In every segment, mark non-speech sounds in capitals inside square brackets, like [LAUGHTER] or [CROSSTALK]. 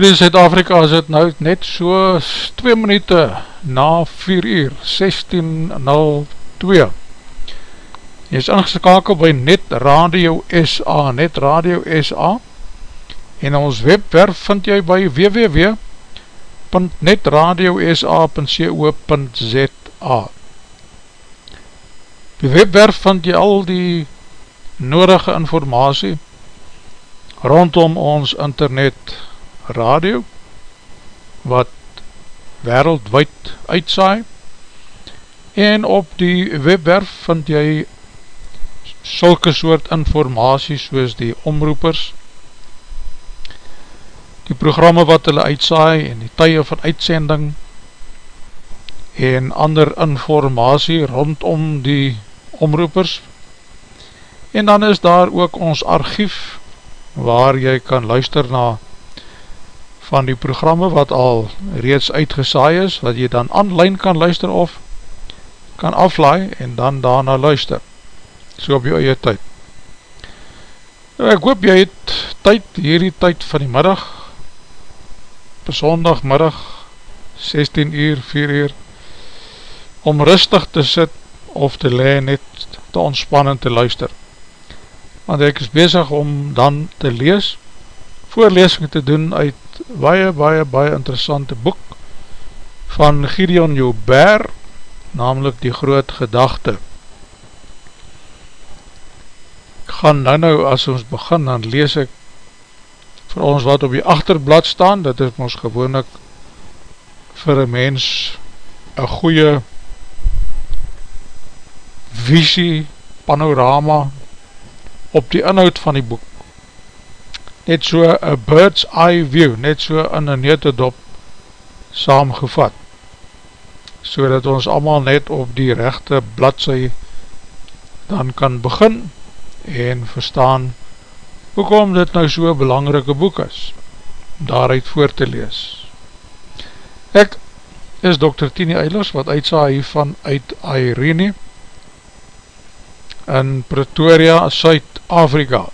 Hier in Zuid-Afrika is het nou net so 2 minuut na 4 uur, 16.02. Jy is ingeskakel by Net Radio SA, Net Radio SA, en ons webwerf vind jy by www.netradiosa.co.za Die webwerf vind jy al die nodige informatie rondom ons internet radio wat wereldwijd uitsaai en op die webwerf vind jy sulke soort informatie soos die omroepers die programme wat hulle uitsaai en die tye van uitsending en ander informatie rondom die omroepers. En dan is daar ook ons archief waar jy kan luister na van die programme wat al reeds uitgesaai is, wat jy dan online kan luister of kan aflaai en dan daarna luister, so op jou eie tyd. Nou, ek hoop jy het tyd, hierdie tyd van die middag, per sondagmiddag, 16 uur, 4 uur, om rustig te sit of te le net te ontspannen te luister. Want ek is bezig om dan te lees, voorlesing te doen uit baie, baie, baie interessante boek van Gideon Joubert, namelijk die groot gedachte. Ek gaan nou nou, as ons begin, dan lees ek vir ons wat op die achterblad staan, dit is ons gewoon ek vir een mens een goeie visie, panorama op die inhoud van die boek net so a bird's eye view, net so in een netedop saamgevat, so dat ons allemaal net op die rechte bladse dan kan begin en verstaan hoekom dit nou so belangrike boek is, daaruit voor te lees. Ek is Dr. Tini Eilers, wat uitsa hiervan uit Irene in Pretoria, Suid-Afrika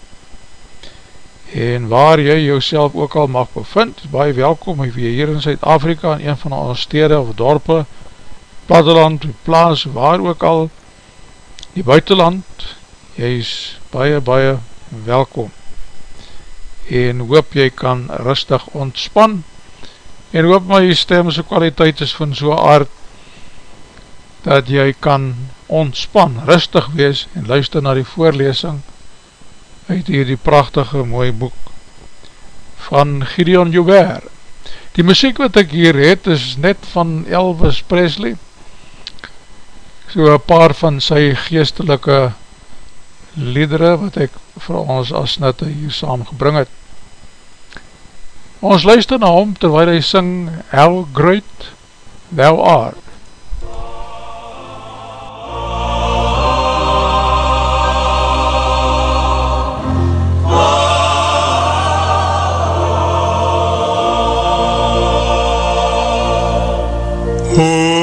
en waar jy jouself ook al mag bevind, is baie welkom. Of jy hier in Zuid-Afrika in een van ons stede of dorpe, platteland, plaas, waar ook al, die buitenland, jy is baie, baie welkom. En hoop jy kan rustig ontspan. En hoop my stemse kwaliteit is van so aard dat jy kan ontspan, rustig wees en luister na die voorlesing uit hier die prachtige mooie boek van Gideon Joubert. Die muziek wat ek hier het is net van Elvis Presley, so een paar van sy geestelike liedere wat ek vir ons as nette hier saamgebring het. Ons luister na hom terwijl hy sing How Great Thou Art. Oh.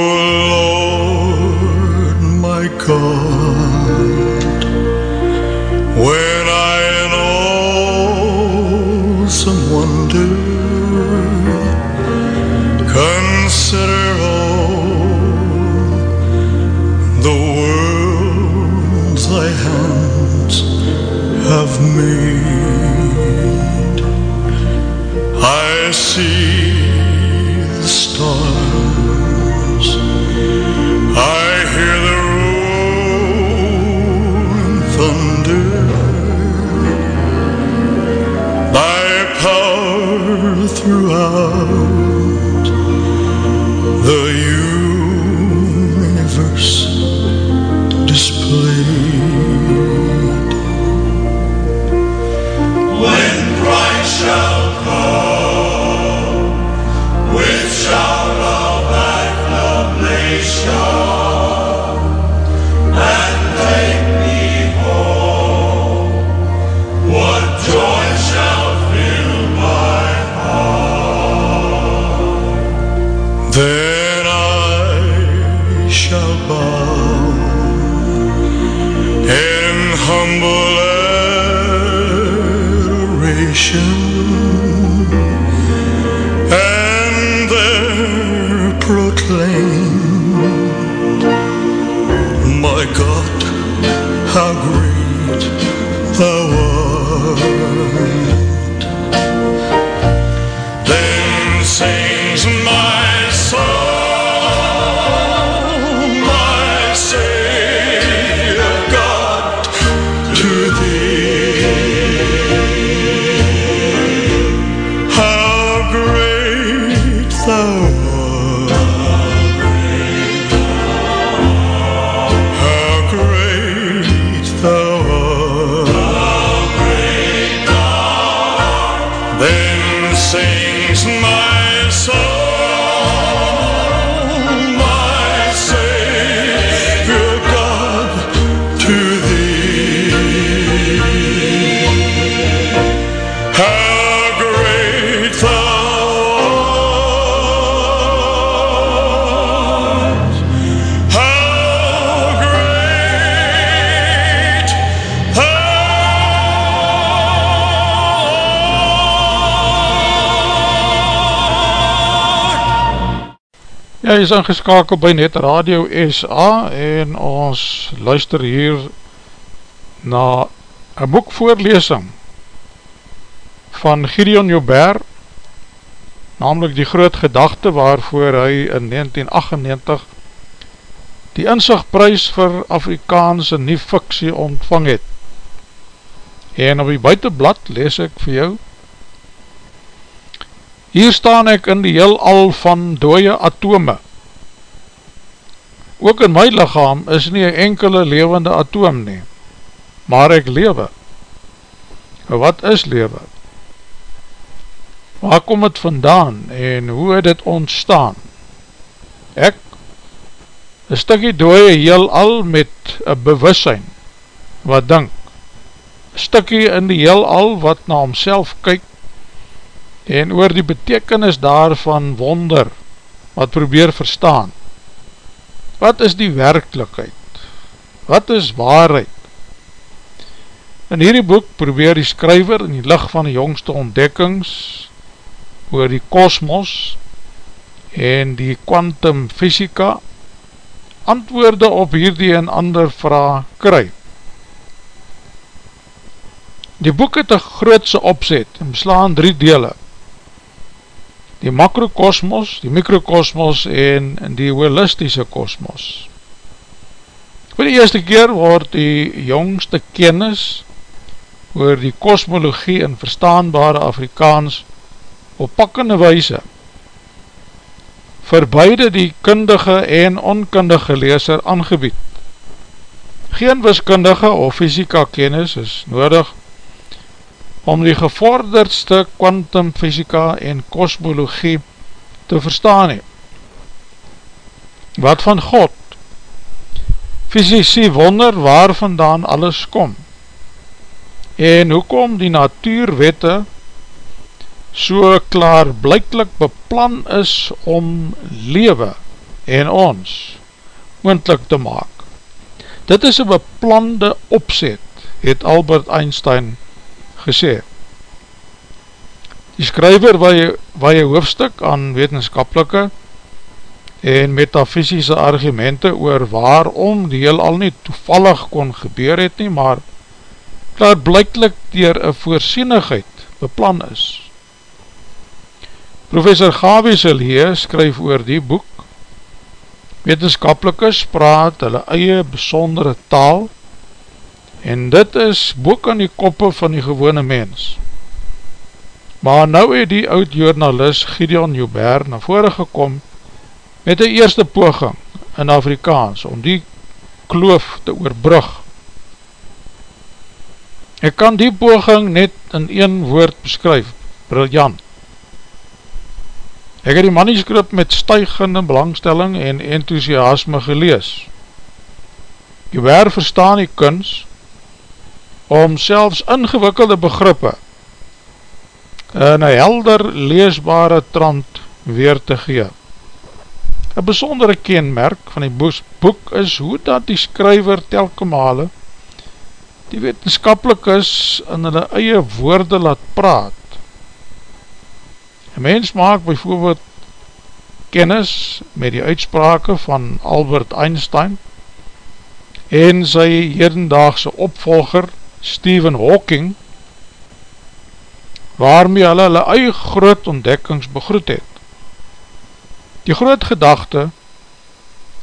Is ingeskakeld by Net Radio SA en ons luister hier na een boekvoorlesing van Gideon Joubert namelijk die groot gedachte waarvoor hy in 1998 die inzichtprys vir Afrikaanse nie fiksie ontvang het en op die buitenblad lees ek vir jou Hier staan ek in die heel al van dooie atome. Ook in my lichaam is nie een enkele levende atoom nie, maar ek lewe. Wat is lewe? Waar kom het vandaan en hoe het het ontstaan? Ek, een stikkie dooie heel al met een bewussyn, wat dink, een stikkie in die heel al wat na homself kyk, en oor die betekenis daarvan wonder, wat probeer verstaan. Wat is die werkelijkheid? Wat is waarheid? In hierdie boek probeer die skryver in die licht van die jongste ontdekkings oor die kosmos en die quantum fysika antwoorde op hierdie en ander vraag kry. Die boek het een grootse opzet en beslaan drie dele die makrokosmos, die mikrokosmos en die holistische kosmos. Voor die eerste keer word die jongste kennis oor die kosmologie in verstaanbare Afrikaans op pakkende weise vir beide die kundige en onkundige leeser aangebied. Geen wiskundige of fysika kennis is nodig om die gevorderdste kwantumfysika en kosmologie te verstaan he. Wat van God? Fysici wonder waar vandaan alles kom. En hoekom die natuurwette so klaar blijklik beplan is om lewe en ons moendlik te maak. Dit is een beplande opzet, het Albert Einstein gesê. Die skryver waar jy hoofdstuk aan wetenskapelike en metafysische argumente oor waarom die heel al nie toevallig kon gebeur het nie, maar klaar blijklik dier een voorsienigheid beplan is. Professor Gawiesel hier skryf oor die boek Wetenskapelikes praat hulle eie besondere taal en dit is boek aan die koppe van die gewone mens. Maar nou het die oud-journalist Gideon Joubert na vore gekom met die eerste poging in Afrikaans om die kloof te oorbrug. Ek kan die poging net in een woord beskryf, briljant. Ek het die manuscript met stuigende belangstelling en enthousiasme gelees. Joubert verstaan die kunst om selfs ingewikkelde begrippe in een helder leesbare trant weer te gee. Een besondere kenmerk van die boek is hoe dat die skryver telke male die wetenskapelik is in hulle eie woorde laat praat. Een mens maak bijvoorbeeld kennis met die uitsprake van Albert Einstein en sy hedendaagse opvolger Stephen Hawking waarmee hulle hulle eie groot ontdekkings begroet het. Die groot gedachte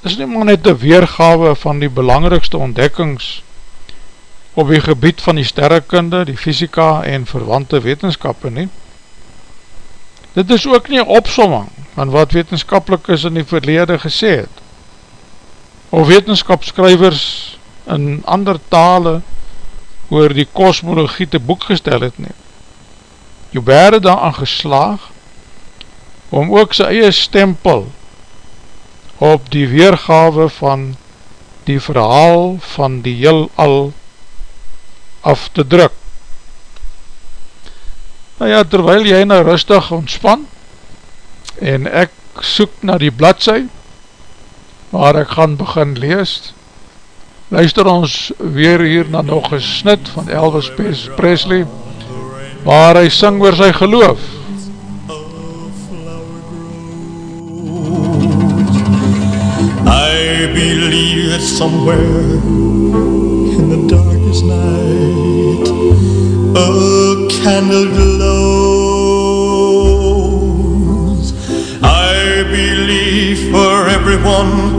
is nie maar net die weergawe van die belangrikste ontdekkings op die gebied van die sterrekunde, die fysika en verwante wetenskappe nie. Dit is ook nie opsomming van wat wetenskapelik is in die verlede gesê het, of wetenskapskrywers in ander tale oor die kosmologie te boek gestel het nie. Joubert het daaraan geslaag om ook sy eie stempel op die weergave van die verhaal van die heel al af te druk. Nou ja, terwyl jy nou rustig ontspan en ek soek na die bladse waar ek gaan begin lees, luister ons weer hier na nog een snit van Elvis Presley waar hy sing oor sy geloof. I believe that somewhere in the darkest night a candle glows. I believe for everyone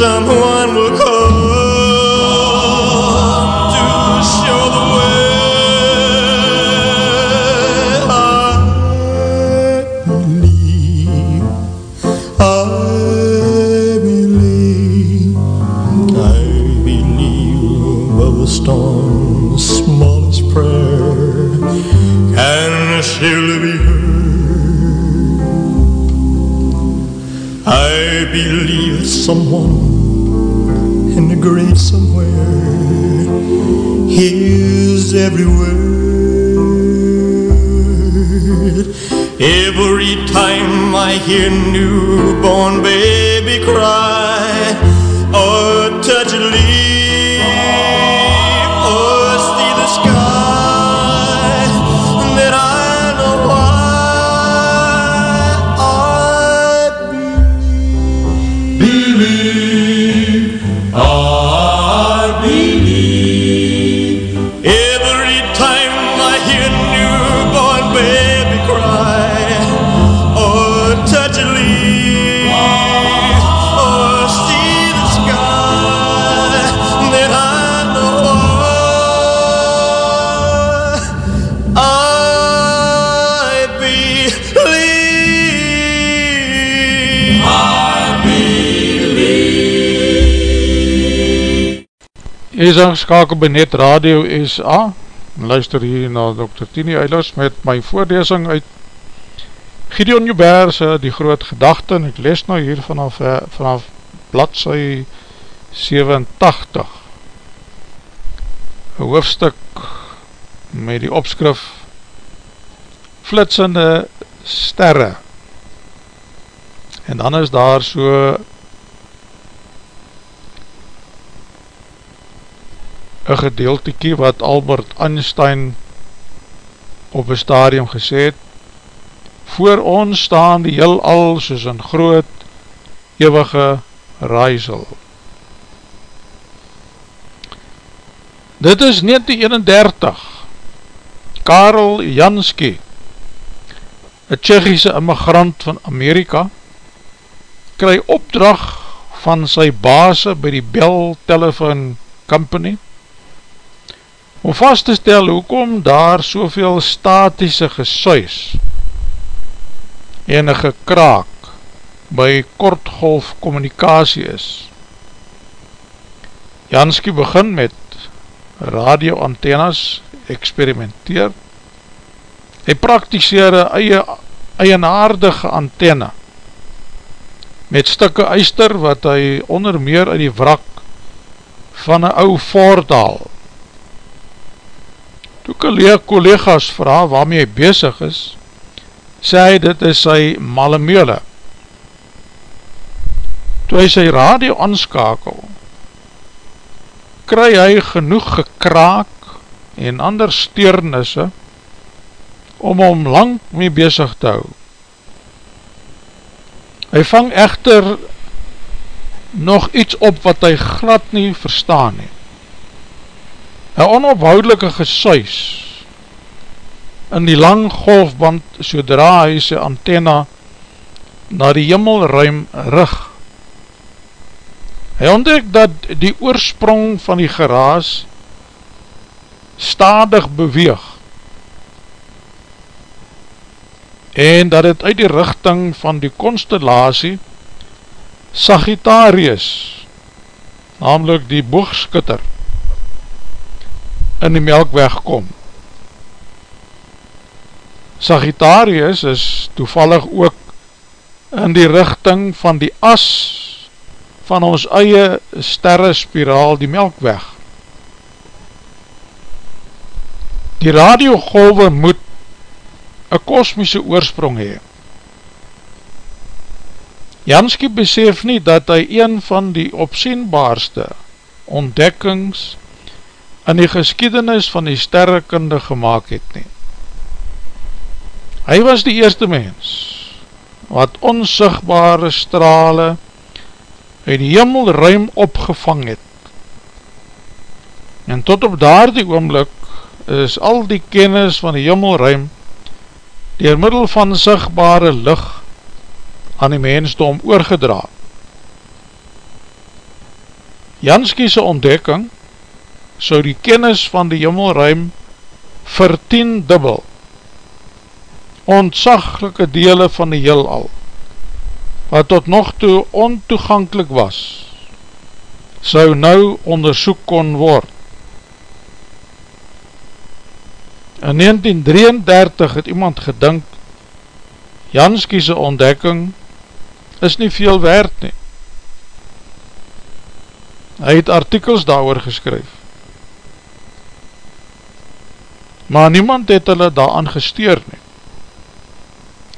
someone is aangeskakel by Net Radio SA Luister hier na Dr. Tini Eilers met my voorlesing uit Gideon Joubert se Die Groot Gedachte en ek lees nou hier vanaf, eh, vanaf bladzij 87 Een hoofdstuk met die opskrif Flitsende sterre. En dan is daar so een gedeeltekie wat Albert Einstein op een stadium gesê het voor ons staan die heel al soos een groot eeuwige raaisel dit is 1931 Karel Jansky een Tsjechische immigrant van Amerika kry opdrag van sy base by die Bell Telephone Company om vast te stel hoekom daar soveel statische gesuis en een gekraak by kortgolf communicatie is. Jansky begin met radioantennas experimenteer. Hy praktiseer een eie, eienaardige antenne met stikke eister wat hy onder meer uit die wrak van een ou voordhaal Toe collega's vraag waarmee hy bezig is, sê hy dit is sy malemele. Toe hy sy radio aanskakel, kry hy genoeg gekraak en ander steernisse om hom lang mee bezig te hou. Hy vang echter nog iets op wat hy glad nie verstaan nie. Een onophoudelike gesuis in die lang golfband sodra hy sy antenna na die jimmelruim rig. Hy ontdek dat die oorsprong van die geraas stadig beweeg en dat het uit die richting van die constellatie Sagittarius namelijk die boogskutter in die melkweg kom. Sagittarius is toevallig ook in die richting van die as van ons eie sterrespiraal, die melkweg. Die radiogolwe moet een kosmiese oorsprong hee. Jansky besef nie dat hy een van die opzienbaarste ontdekkings in die geskiedenis van die sterrekunde gemaakt het nie. Hy was die eerste mens wat onsigbare strale uit die hemelruim opgevang het. En tot op daar die oomlik is al die kennis van die hemelruim dier middel van sigbare licht aan die mensdom oorgedra. Janskiese ontdekking so die kennis van die hemelruim vertien dubbel ontzaglike dele van die heel al, wat tot nog toe ontoegankelijk was, sou nou onderzoek kon word. In 1933 het iemand gedink, Janskiese ontdekking is nie veel werd nie. Hy het artikels daar geskryf. Maar niemand het hulle daar gesteer nie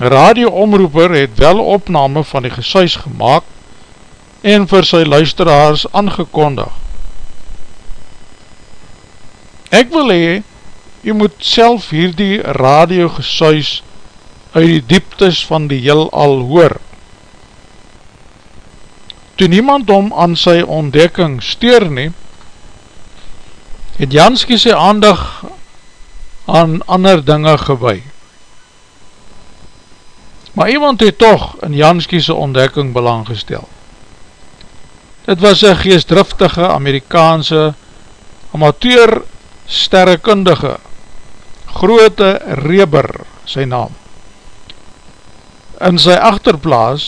radioomroeper het wel opname van die gesuis gemaakt en vir sy luisteraars aangekondig. Ek wil hee, jy moet self hierdie radio gesuis uit die dieptes van die heel al hoor. Toe niemand om aan sy ontdekking steur nie, het Janskie sy aandag aan ander dinge gewaai. Maar iemand het toch in Janskiese ontdekking belang gestel. Dit was een geestdriftige Amerikaanse amateur sterrekundige, grote Reber, sy naam. In sy achterplaas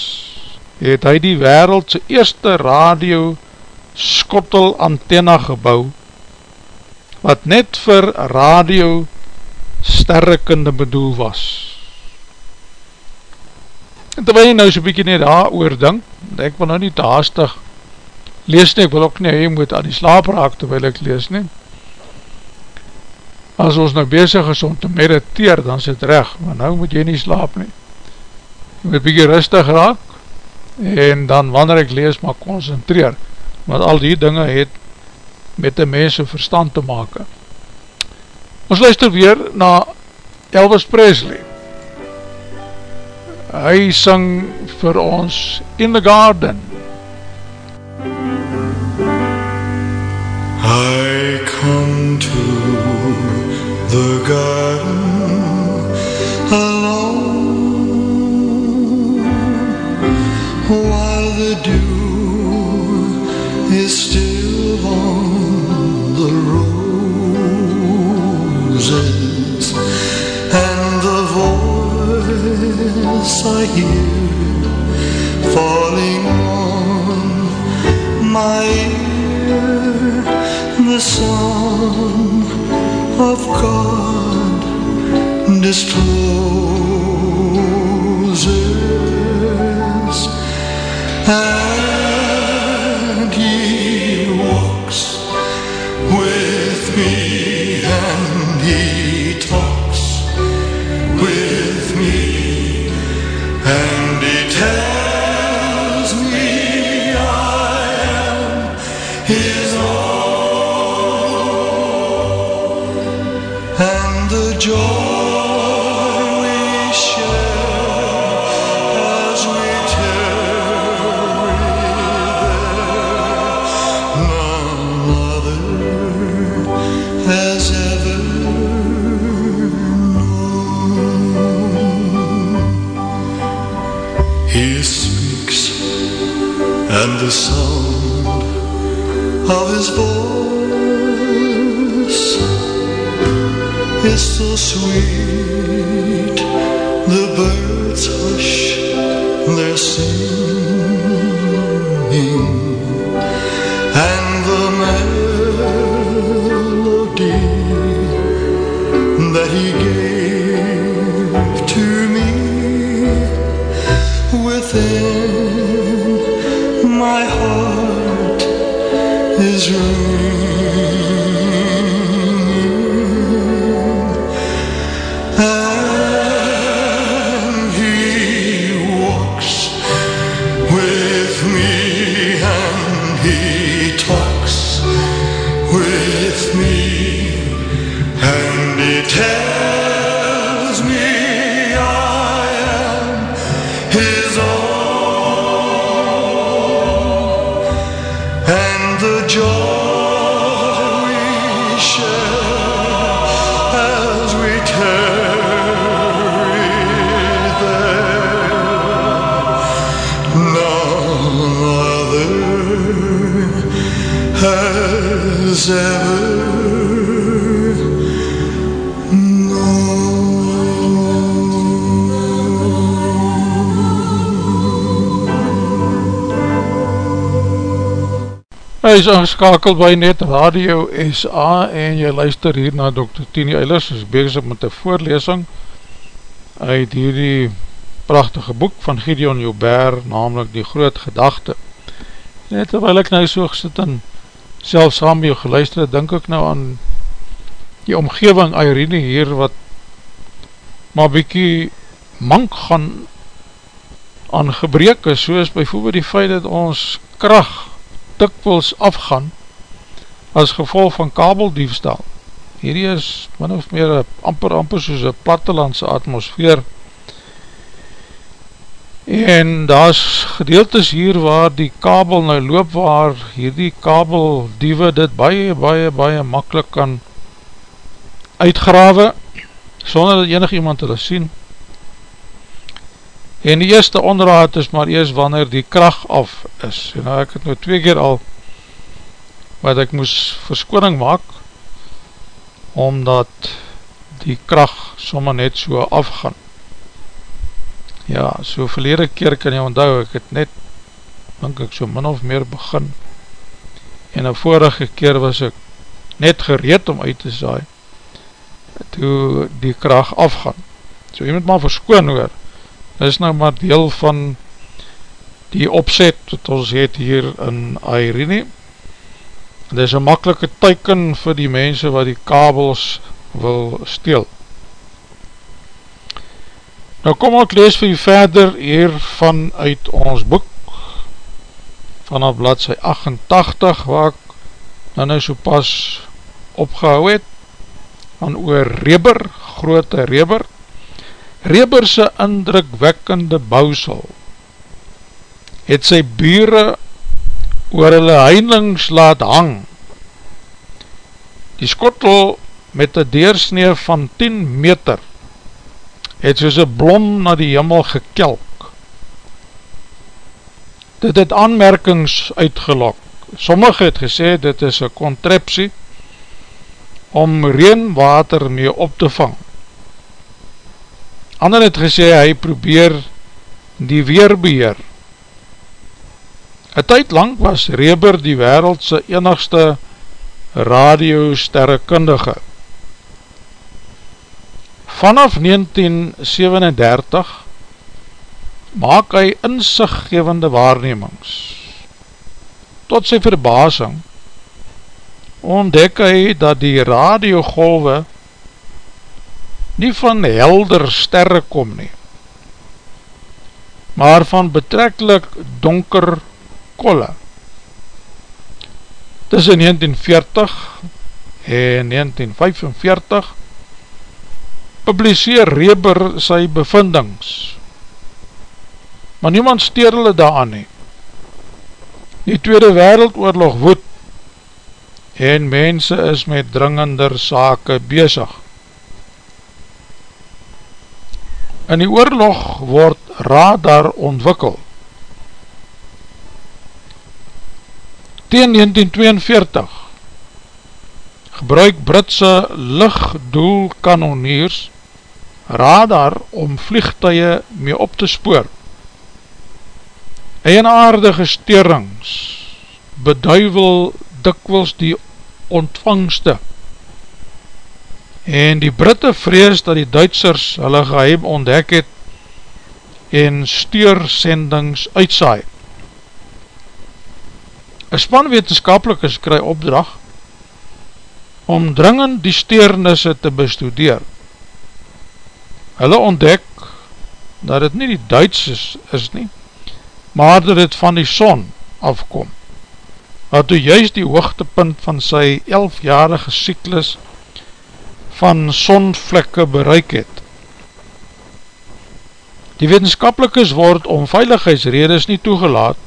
het hy die wereldse eerste radio skottel antenna gebouw, wat net vir radio sterrekunde bedoel was. En terwijl jy nou so'n bykie net daar oor dink, ek wil nou nie te haastig lees nie, ek wil ook nie, jy moet aan die slaap raak terwijl ek lees nie. As ons nou bezig is om te mediteer, dan het recht, maar nou moet jy nie slaap nie. Jy moet bykie rustig raak, en dan wanneer ek lees, maar concentreer, want al die dinge het met die mense verstand te maken. Ons luister weer na Elvis Presley. Hy sing vir ons in the garden. I come to the garden the song of God discloses that he gave to me within my heart is ringing is ingeskakeld by Net Radio SA en jy luister hier na Dr. Tini Eilers, is bezig met die voorlesing uit hierdie prachtige boek van Gideon Joubert, namelijk Die Groot Gedachte. Net terwijl ek nou so gesit en self saam met jou geluister, denk ek nou aan die omgeving Irene hier wat maar bykie mank gaan aan gebrek is, soos bijvoorbeeld die feit dat ons kracht dikwils afgaan as gevolg van kabeldiefstal. Hierdie is min of meer amper amper soos een plattelandse atmosfeer en daar is gedeeltes hier waar die kabel nou loop waar hierdie kabeldiewe dit baie baie baie makkelijk kan uitgrawe sonder dat enig iemand hulle sien En die eerste onderhoud is maar eers wanneer die kracht af is. En nou ek het nou twee keer al wat ek moes verskoning maak omdat die kracht sommer net so afgaan. Ja, so verlede keer kan jy onthou, ek het net, denk ek so min of meer begin en een vorige keer was ek net gereed om uit te saai toe die kracht afgaan. So jy moet maar verskoon hoor, is nou maar deel van die opzet wat ons het hier in Irene. Dit is een makkelike teiken vir die mense wat die kabels wil steel. Nou kom ek lees vir jy verder hier vanuit ons boek vanaf bladzij 88 waar ek nou nou so pas opgehou het van oor Reber, grote Reber Reberse indrukwekkende bousel het sy bure oor hulle heinlings laat hang. Die skottel met een deursnee van 10 meter het soos een blom na die jimmel gekelk. Dit het aanmerkings uitgelok. Sommige het gesê dit is een contraptie om reenwater mee op te vang. Ander het gesê, hy probeer die weerbeheer. Een tyd lang was Reber die wereldse enigste radiosterrekundige. Vanaf 1937 maak hy inzichtgevende waarnemings. Tot sy verbasing ontdek hy dat die radiogolwe nie van helder sterre kom nie, maar van betrekkelijk donker kolle. Tussen 1940 en 1945 publiseer Reber sy bevindings, maar niemand steer hulle daaraan nie. Die Tweede Wereldoorlog woed en mense is met dringender sake bezig. In die oorlog word radar ontwikkel. Teen 1942 gebruik Britse lichtdoelkanoniers radar om vliegtuie mee op te spoor. Eienaardige steerings beduivel dikwels die ontvangste en die Britte vrees dat die Duitsers hulle geheim ontdek het en steersendings uitsaai. Een span wetenskapelikers kry opdracht om dringend die steernisse te bestudeer. Hulle ontdek dat het nie die Duitsers is nie, maar dat het van die son afkom, wat toe juist die hoogtepunt van sy 11-jarige cyklus van sonvlekke bereik het. Die wetenskapelikes word om veiligheidsredes nie toegelaat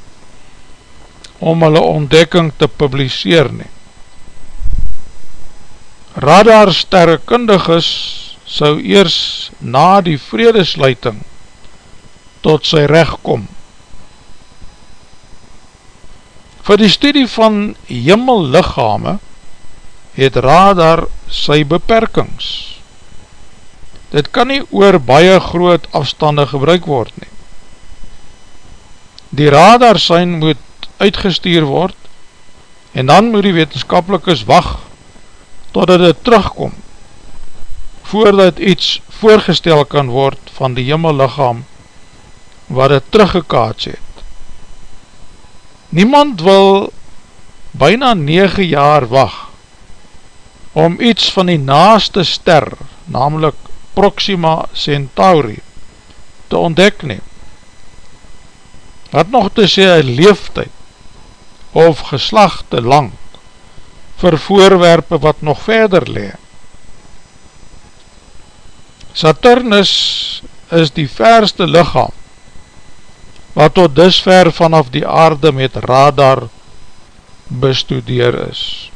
om hulle ontdekking te publiseer nie. Radar sterrekundiges sou eers na die vredesluiting tot sy recht kom. Voor die studie van jimmellichame het radar sy beperkings. Dit kan nie oor baie groot afstande gebruik word nie. Die radar sein moet uitgestuur word en dan moet die wetenskapelikes wacht totdat het terugkom, voordat iets voorgestel kan word van die jimmellichaam wat het teruggekaats het. Niemand wil byna 9 jaar wacht om iets van die naaste ster, namelijk Proxima Centauri, te ontdek neem. Wat nog te sê een leeftijd of geslachte lang vir voorwerpe wat nog verder le. Saturnus is die verste lichaam wat tot disver vanaf die aarde met radar bestudeer is.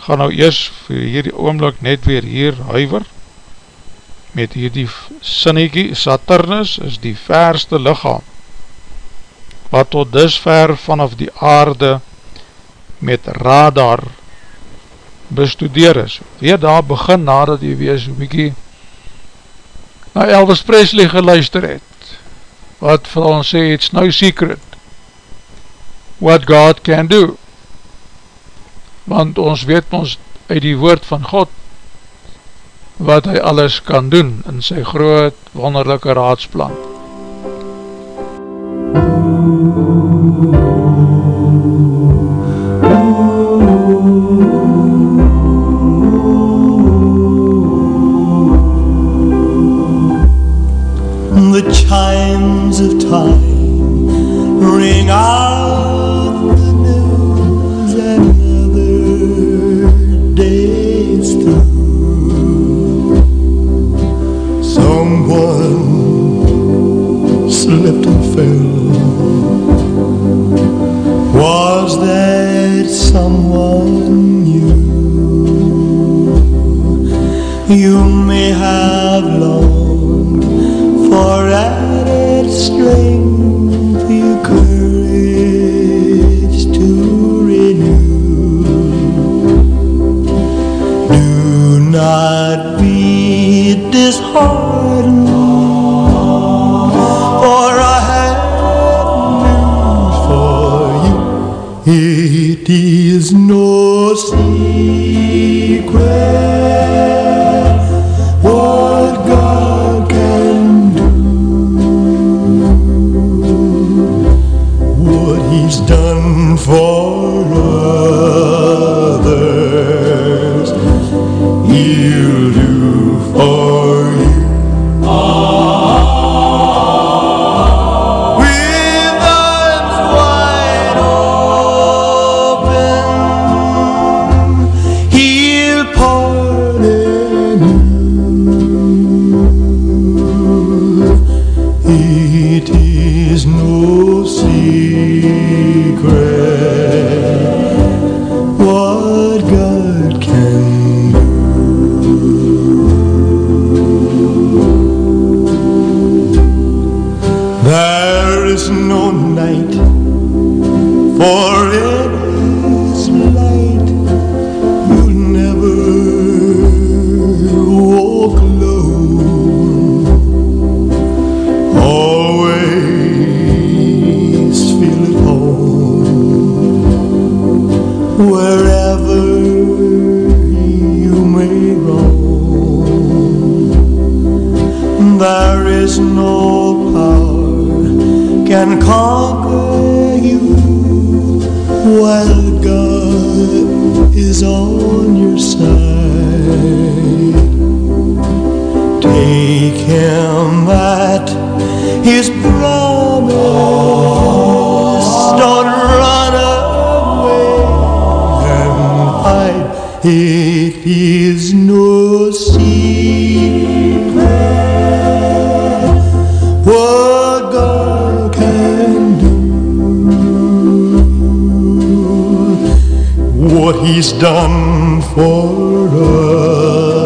Ga nou eers vir hierdie oomlik net weer hier huiver met hierdie sinnekie Saturnus is die verste lichaam wat tot disver vanaf die aarde met radar bestudeer is. Weer daar begin nadat jy weer so mykie na Elvis Presley geluister het, wat vir ons sê, it's no secret what God can do. Want ons weet ons uit die woord van God wat hy alles kan doen in sy groot wonderlijke raadsplan. the chimes of time ring out slipped and fell. Was that someone you? You may have Is no secret what God can do. What He's done for others, What He's done for others,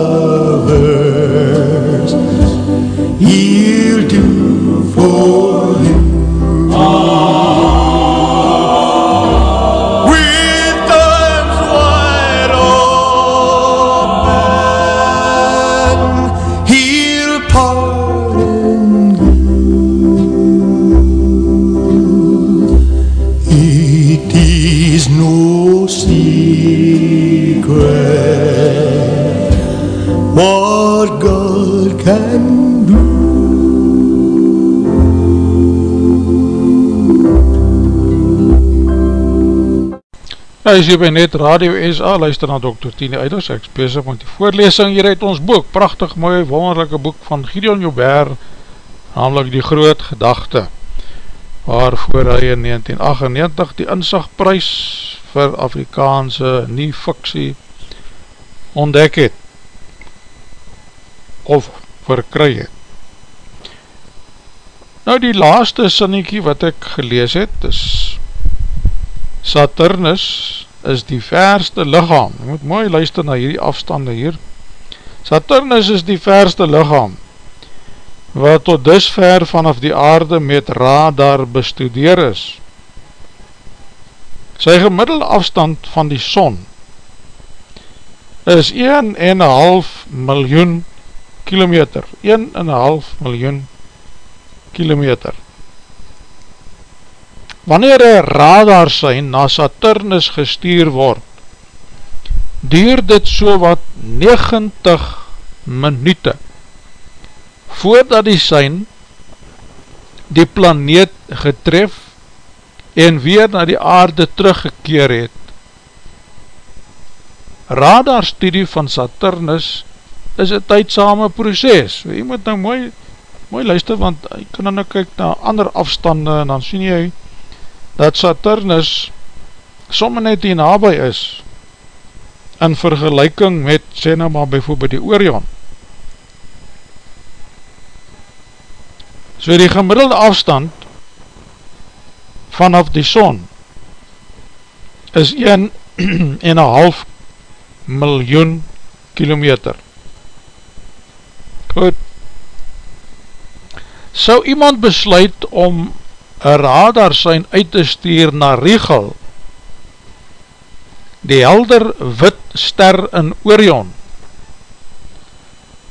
Ja, is hier by Net Radio SA, luister na Dr. Tine Eiders, ek is bezig met die voorlesing hier uit ons boek, prachtig mooi, wonderlijke boek van Gideon Joubert, namelijk Die Groot Gedachte, waarvoor hy in 1998 die inzichtprys vir Afrikaanse nie fiksie ontdek het, of verkry het. Nou die laaste sinnekie wat ek gelees het, is Saturnus is die verste lichaam. Jy moet mooi luister na hierdie afstande hier. Saturnus is die verste lichaam wat tot dusver vanaf die aarde met radar bestudeer is. Sy gemiddelde afstand van die son is 1,5 miljoen kilometer. 1,5 miljoen kilometer. Wanneer een radar sein na Saturnus gestuur word, duur dit so wat 90 minute voordat die sein die planeet getref en weer na die aarde teruggekeer het. Radarstudie van Saturnus is een tydsame proces. Jy moet nou mooi, mooi luister, want jy kan nou kyk na ander afstande en dan sien jy dat Saturnus somme net hier nabij is in vergelijking met, sê nou maar bijvoorbeeld die Orion. So die gemiddelde afstand vanaf die son is 1,5 [CLEARS THROAT] miljoen kilometer. Goed. Sou iemand besluit om een radar sein uit te stuur na Riegel, die helder wit ster in Orion,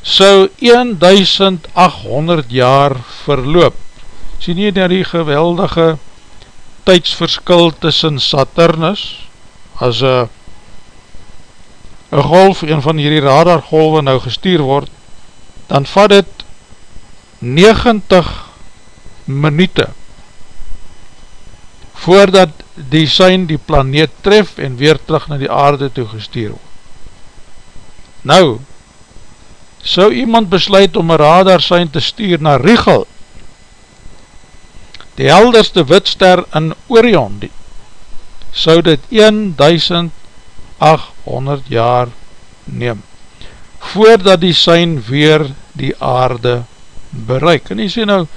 sou 1800 jaar verloop. Sien jy daar die geweldige tydsverskil tussen Saturnus, as een golf, een van hierdie radargolwe nou gestuur word, dan vat het 90 minute voordat die sein die planeet tref en weer terug na die aarde toe gestuur word. Nou, sou iemand besluit om een radar sein te stuur na Riegel, die helderste witster in Orion, die, sou dit 1800 jaar neem, voordat die sein weer die aarde bereik. En jy sê nou,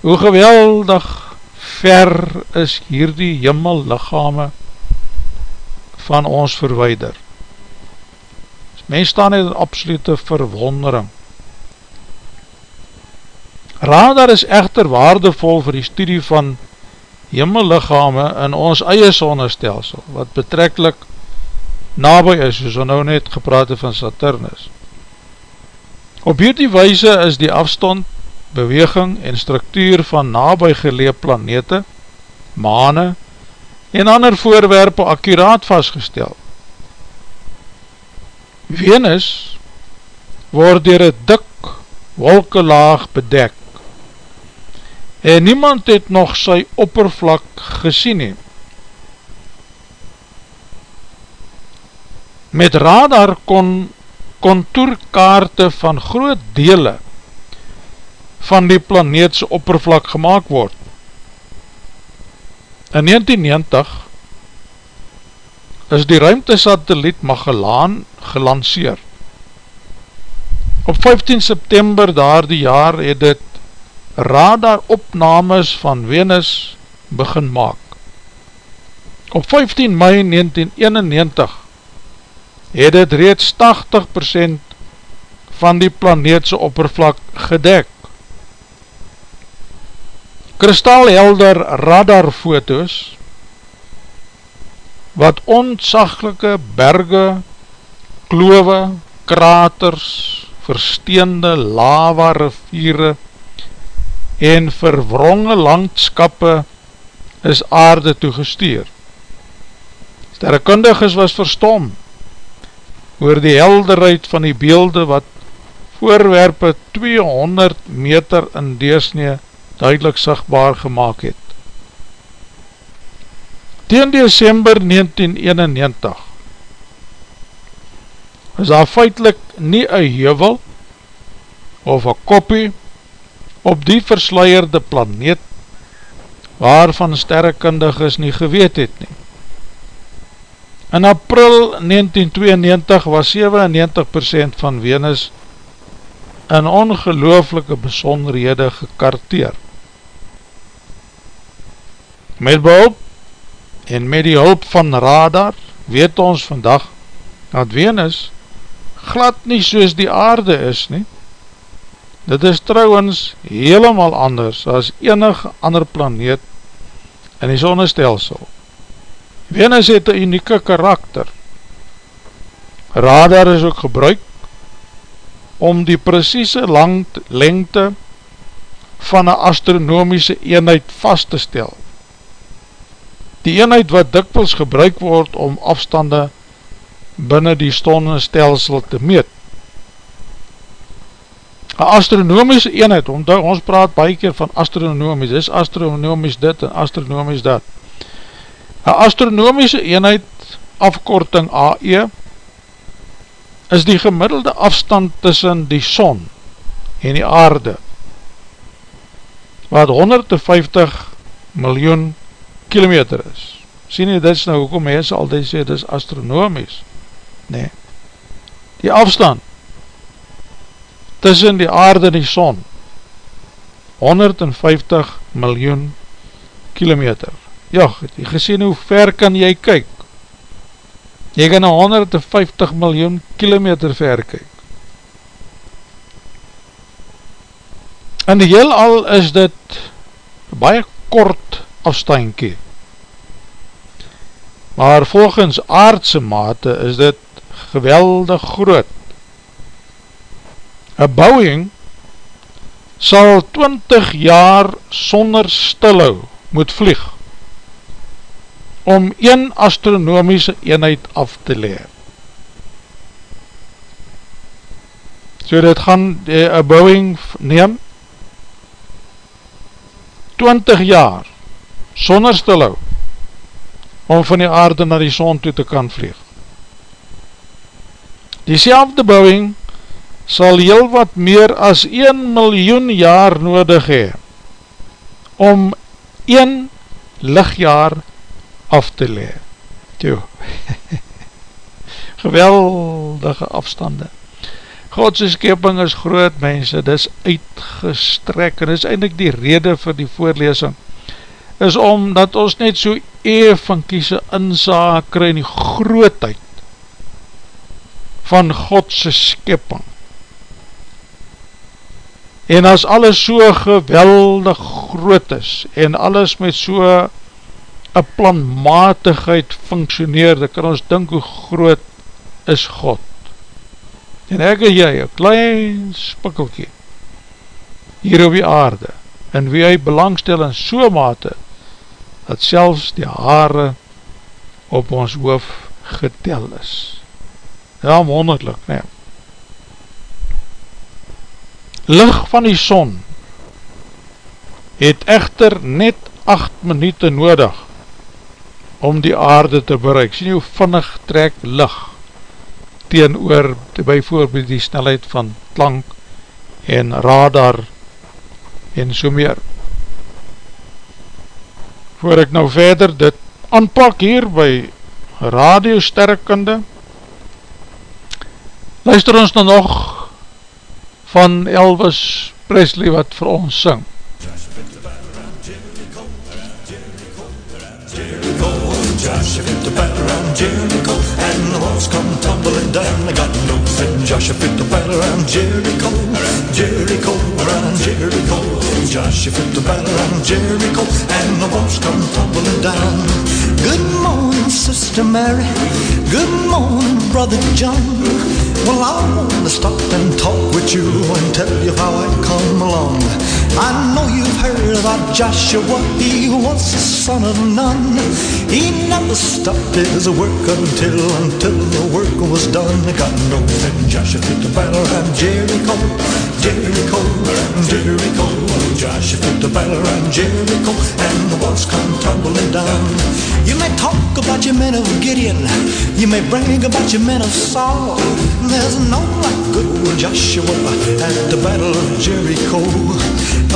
hoe geweldig ver is hierdie jimmel lichame van ons verweider. Mens staan in absolute verwondering. Radar is echter waardevol vir die studie van hemellichame in ons eie sonnestelsel, wat betrekkelijk nabij is, soos we nou net gepraat van Saturnus. Op hierdie wijze is die afstand, beweging en structuur van nabij geleep planete, maane en ander voorwerpe akkuraat vastgestel. Venus word dier een dik wolkelaag bedek en niemand het nog sy oppervlak gesien he. Met radar kon kontoerkaarte van groot dele van die planeetse oppervlak gemaakt word. In 1990 is die ruimtesatelliet Magellaan gelanceer. Op 15 September daar die jaar het dit radar opnames van Venus begin maak. Op 15 mei 1991 het dit reeds 80% van die planeetse oppervlak gedek. Kristalhelder radarfoto's wat ontzaglike berge, klove, kraters, versteende lava riviere en verwronge landskappe is aarde toegestuur. Sterrekundiges was verstom oor die helderheid van die beelde wat voorwerpe 200 meter in deesnee duidelik sigtbaar gemaakt het. Tegen december 1991 is daar feitlik nie een hevel of een kopie op die versluierde planeet waarvan sterrekundig is nie geweet het nie. In april 1992 was 97% van Venus in ongelooflike besonderhede gekarteer. Met behulp en met die hulp van radar weet ons vandag dat Venus glad nie soos die aarde is nie. Dit is trouwens helemaal anders as enig ander planeet in die zonnestelsel. Venus het een unieke karakter. Radar is ook gebruik om die precieze lengte van een astronomische eenheid vast te stel. Die eenheid wat dikwels gebruik word om afstande binnen die stonnestelsel te meet. Een astronomische eenheid, omdat ons praat baie keer van astronomisch, is astronomisch dit en astronomisch dat. Een astronomische eenheid afkorting AE is die gemiddelde afstand tussen die son en die aarde wat 150 miljoen kilometer is. Sien jy, dit is nou hoekom mense altyd sê, dit is astronomisch. Nee, die afstand tussen die aarde en die son 150 miljoen kilometer ja, jy gesien hoe ver kan jy kyk? Jy kan 150 miljoen kilometer ver kyk. In die heel al is dit baie kort afstandkie. Maar volgens aardse mate is dit geweldig groot. Een bouwing sal 20 jaar sonder stilhou moet vlieg om een astronomische eenheid af te leer. So dit gaan die uh, Boeing neem 20 jaar sonder stilhou om van die aarde na die son toe te kan vlieg. Diezelfde Boeing sal heel wat meer as 1 miljoen jaar nodig hee om 1 lichtjaar af te le. Toe. [LAUGHS] Geweldige afstande. Godse skeping is groot mense, dis uitgestrek en dis eindelijk die rede vir die voorlesing is omdat ons net so evankiese inzaak kry in die grootheid van Godse skeping. En as alles so geweldig groot is, en alles met so een planmatigheid functioneer, dan kan ons dink hoe groot is God. En ek en jy, een klein spikkelkie, hier op die aarde, en wie hy belangstel in so mate, dat selfs die haare op ons hoof getel is. Ja, wonderlik, nee. Licht van die son het echter net 8 minuten nodig om die aarde te bereik. Sien hoe vinnig trek licht teen oor bijvoorbeeld die snelheid van klank en radar en so meer. Voor ek nou verder dit aanpak hier by radiosterkkunde, luister ons nou nog van Elvis Presley wat vir ons syng. Joshua fit the battle around Jericho And the walls come tumbling down I got no fit Joshua fit the battle around Jericho Jericho around Jericho Joshua fit the battle around Jericho And the walls come tumbling down. Good morning Sister Mary. Good morning Brother John. Well I want to stop and talk with you And tell you how I come along. I know you've heard about Joshua. He was the son of Nun. He never stopped his work until until the work was done. Got no then Joshua fit the battle around Jericho, Jericho, Jericho. Joshua fit the battle around Jericho, and the walls come tumbling down. You may talk about your men of Gideon, you may brag about your men of Saul. There's no like good old Joshua at the battle of Jericho.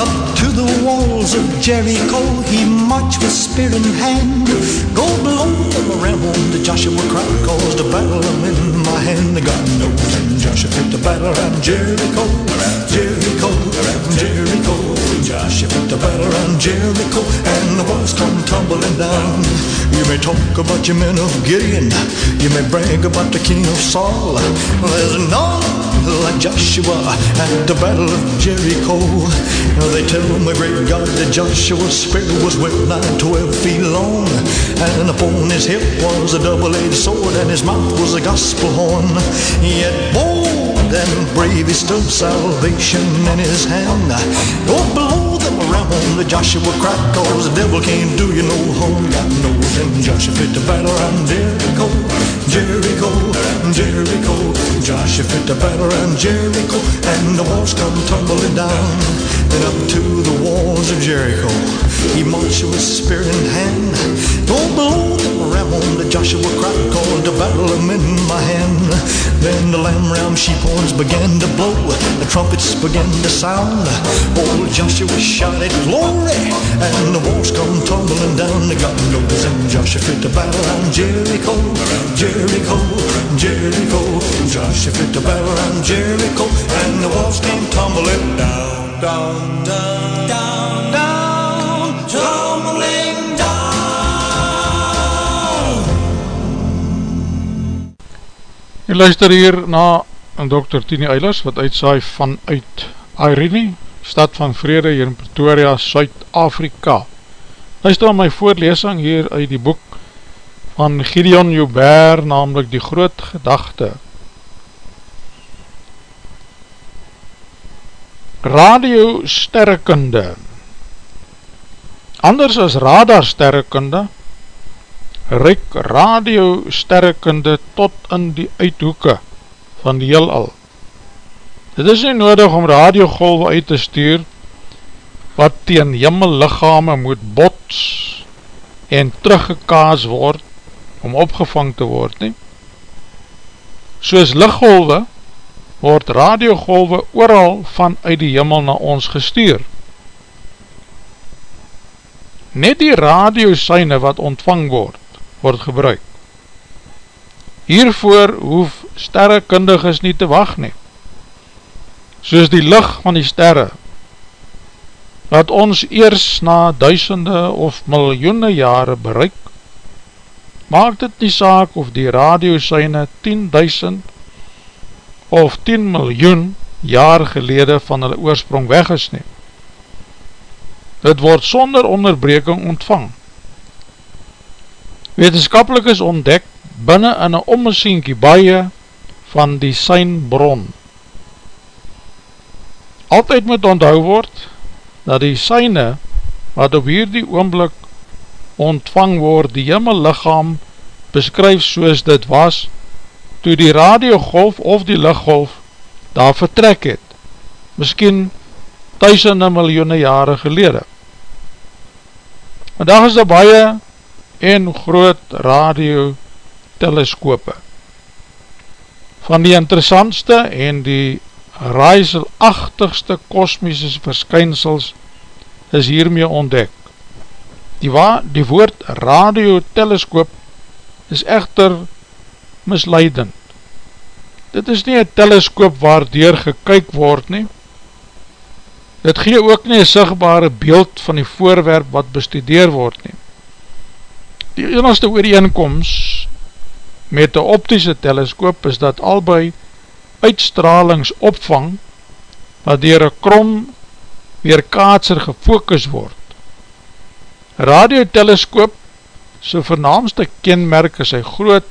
Up to the walls of Jericho, he marched with spear in hand. Go blow them around the Joshua cried, cause the battle I'm in my hand. God knows, and Joshua the battle around Jericho, around Jericho, around Jericho. Joshua the battle around Jericho, and the walls come tumbling down. You may talk about your men of Gideon, you may brag about the king of Saul. There's none like Joshua at the battle of Jericho. They tell my great God that Joshua's spear was well nigh twelve feet long, and upon his hip was a double-edged sword, and his mouth was a gospel horn. Yet bold and brave he stood, salvation in his hand. Go blow them around the Joshua cried, cause the devil can't do you no harm. God knows, and Joshua fit the battle around Jericho, Jericho, Jericho. Joshua fit the battle around Jericho, and the walls come tumbling down. Then up to the walls of Jericho, he marched with spear in hand. Go below around the Joshua cried, called the battle in my hand. Then the lamb ram sheep horns began to blow, the trumpets began to sound. Old Joshua shouted glory, and the walls come tumbling down. The God knows and Joshua fit the battle around Jericho, Jericho, Jericho. Joshua fit the battle around Jericho, and the walls came tumbling down, down, down, down, Jy luister hier na Dr. Tini Eilers wat uitsaai vanuit Irene, stad van Vrede hier in Pretoria, Suid-Afrika. Luister aan my voorlesing hier uit die boek van Gideon Joubert, namelijk Die Groot Gedachte. Radio Sterrekunde Anders as radar sterrekunde, reik radio sterrekunde tot in die uithoeke van die heel al. Dit is nie nodig om radiogolwe uit te stuur wat teen jimmel lichame moet bots en teruggekaas word om opgevang te word nie. Soos lichtgolwe word radiogolwe ooral vanuit die jimmel na ons gestuur. Net die radiosyne wat ontvang word, word gebruik. Hiervoor hoef sterrekundiges nie te wacht nie. Soos die licht van die sterre, wat ons eers na duisende of miljoene jare bereik, maak dit nie saak of die radiosyne 10.000 of 10 miljoen jaar gelede van hulle oorsprong weggesneem. Dit word sonder onderbreking ontvang. Wetenskapelik is ontdek binnen in een ommesienkie baie van die seinbron. Altyd moet onthou word dat die syne wat op hierdie oomblik ontvang word die jimmel lichaam beskryf soos dit was toe die radiogolf of die lichtgolf daar vertrek het. Miskien duisende miljoene jare gelede. Vandaag is daar baie en groot radio teleskope. Van die interessantste en die raaiselachtigste kosmische verskynsels is hiermee ontdek. Die, wa die woord radioteleskoop is echter misleidend. Dit is nie een teleskoop waar deur gekyk word nie. Dit gee ook nie een sigbare beeld van die voorwerp wat bestudeer word nie. Die enigste ooreenkomst met die optische teleskoop is dat albei uitstralings opvang wat dier een krom weerkaatser gefokus word. Radioteleskoop sy vernaamste kenmerk is sy groot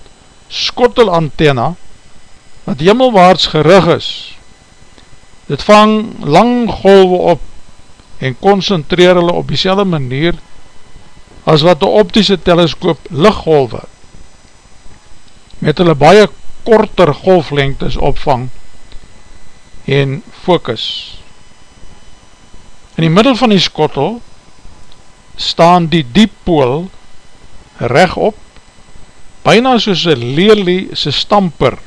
skottelantenna wat hemelwaarts gerig is. Dit vang lang golwe op en concentreer hulle op die manier as wat die optische teleskoop lichtgolwe met hulle baie korter golflengtes opvang en focus. In die middel van die skottel staan die dieppool recht op, byna soos een leerlie sy stamper.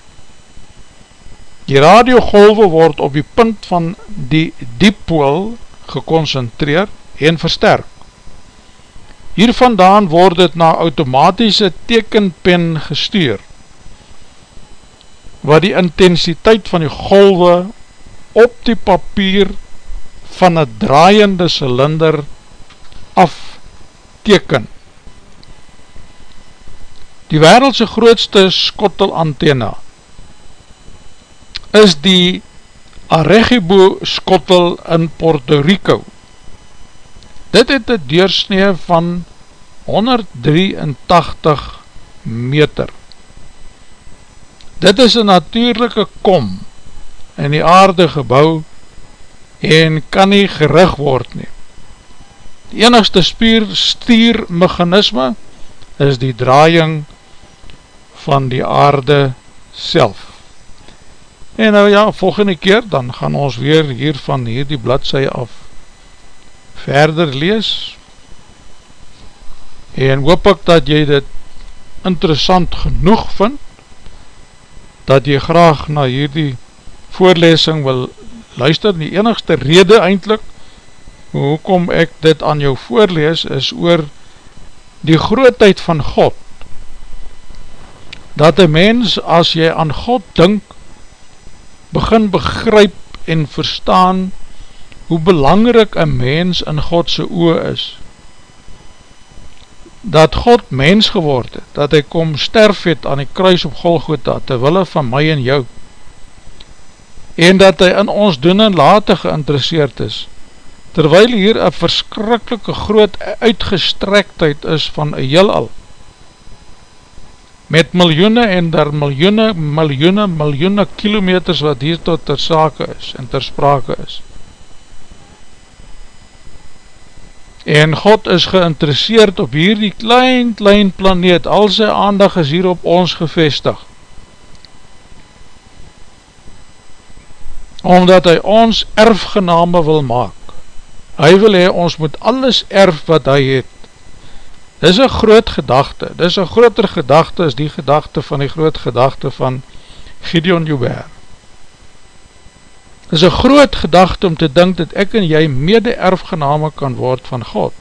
Die radiogolwe word op die punt van die dieppool geconcentreer en versterk. Hier vandaan word het na automatische tekenpen gestuur wat die intensiteit van die golwe op die papier van een draaiende cilinder afteken. Die wereldse grootste skottelantenna is die Arecibo skottel in Puerto Rico. Dit het een deursnee van 183 meter. Dit is een natuurlijke kom in die aarde gebouw en kan nie gerig word nie. Die enigste spier stiermechanisme is die draaiing van die aarde self. En nou ja, volgende keer dan gaan ons weer hier van hier die bladseie af verder lees en hoop ek dat jy dit interessant genoeg vind dat jy graag na hierdie voorlesing wil luister, die enigste rede eindelijk, hoekom ek dit aan jou voorlees, is oor die grootheid van God, dat een mens, as jy aan God dink, begin begryp en verstaan, hoe belangrijk een mens in Godse oor is, dat God mens geword het, dat hy kom sterf het aan die kruis op Golgotha, terwille van my en jou, en dat hy in ons doen en late geïnteresseerd is, terwyl hier een verskrikkelike groot uitgestrektheid is van een heel al, met miljoene en daar miljoene, miljoene, miljoene kilometers wat hier tot ter sake is en ter sprake is, En God is geïnteresseerd op hierdie klein, klein planeet, al sy aandag is hier op ons gevestig. Omdat hy ons erfgename wil maak. Hy wil hy ons moet alles erf wat hy het. Dis een groot gedachte, dis een groter gedachte as die gedachte van die groot gedachte van Gideon Joubert is een groot gedachte om te dink dat ek en jy mede erfgename kan word van God.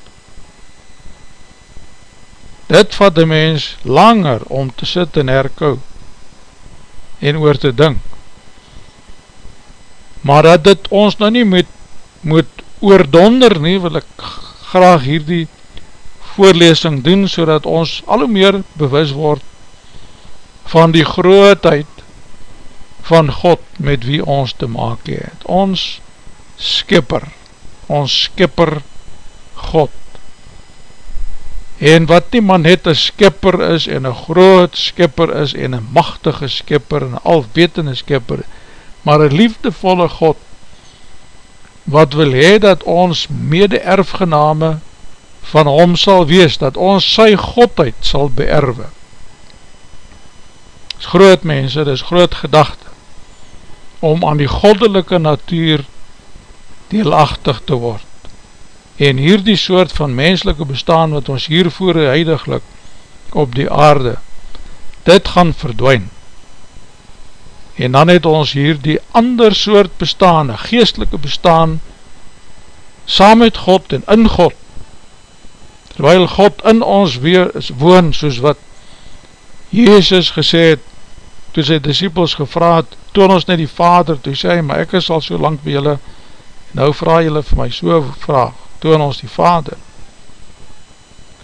Dit vat die mens langer om te sit en herkou en oor te dink. Maar dat dit ons nou nie moet, moet oordonder nie, wil ek graag hierdie voorlesing doen, so ons al hoe meer bewus word van die grootheid van God met wie ons te maak het. Ons skipper, ons skipper God. En wat die man het een skipper is en een groot skipper is en een machtige skipper en een alwetende skipper, maar een liefdevolle God wat wil hee dat ons mede erfgename van hom sal wees, dat ons sy Godheid sal beerwe. Dit is groot mense, dit is groot gedachte, om aan die goddelike natuur deelachtig te word. En hier die soort van menselike bestaan wat ons hiervoor heidiglik op die aarde, dit gaan verdwijn. En dan het ons hier die ander soort bestaan, een geestelike bestaan, saam met God en in God, terwyl God in ons weer woon, soos wat Jezus gesê het, toe sy disciples gevraad, toon ons net die Vader, toe sê hy, maar ek is al so lang by julle, nou vraag julle vir my so vraag, toon ons die Vader.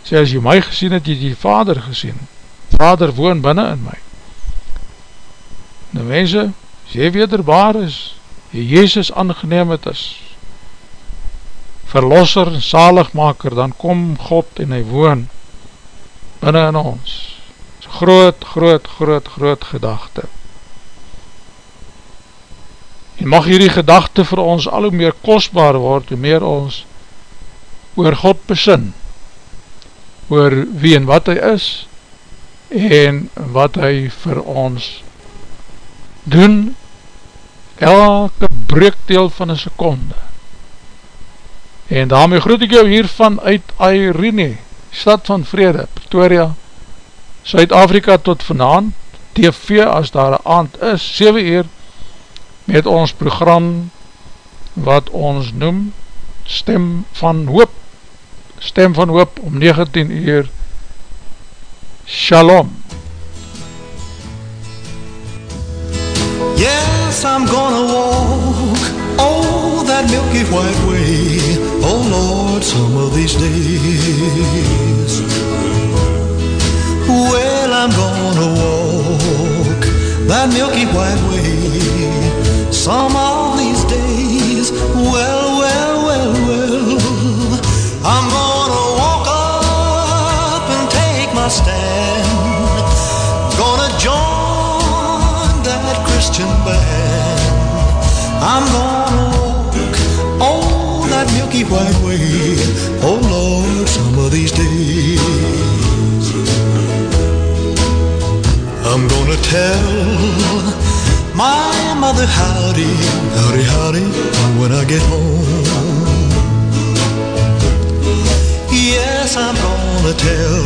Sê, as jy my gesien het, jy die Vader gesien, Vader woon binnen in my. Nou mense, as jy wederbaar is, jy Jezus aangeneem het is, verlosser en zaligmaker, dan kom God en hy woon binnen in ons. Groot, groot, groot, groot gedachte. En mag hierdie gedachte vir ons al hoe meer kostbaar word, hoe meer ons oor God besin, oor wie en wat hy is, en wat hy vir ons doen, elke breekdeel van een seconde, En daarmee groet ek jou hiervan uit Airene, stad van vrede, Pretoria, Suid-Afrika tot vanaan, TV as daar een aand is, 7 uur, met ons program, wat ons noem, Stem van Hoop, Stem van Hoop, om 19 uur, Shalom. Yes, I'm gonna walk, oh, that milky white way, Oh Lord, some of these days. Well, I'm gonna walk that milky white way. Some of these days. Well, well, well, well. I'm gonna walk up and take my stand. Gonna join that Christian band. I'm gonna walk oh that milky white way. Oh Lord, some of these days. I'm gonna tell my mother howdy, howdy, howdy, when I get home. Yes, I'm gonna tell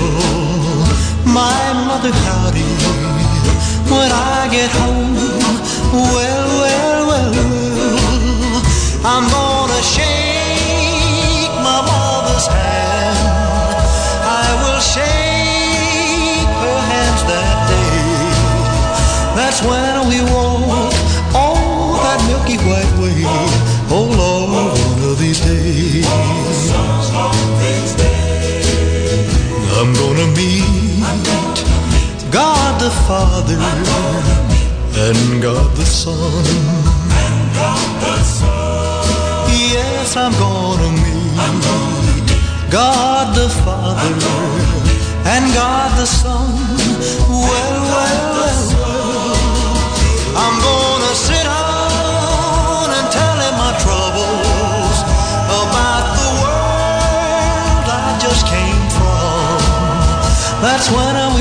my mother howdy when I get home. Well, well, well, well, I'm gonna shake That's gonna meet God the Father and God the Son. Yes, I'm gonna meet God the Father and God the Son. Well, well, well. I'm gonna when I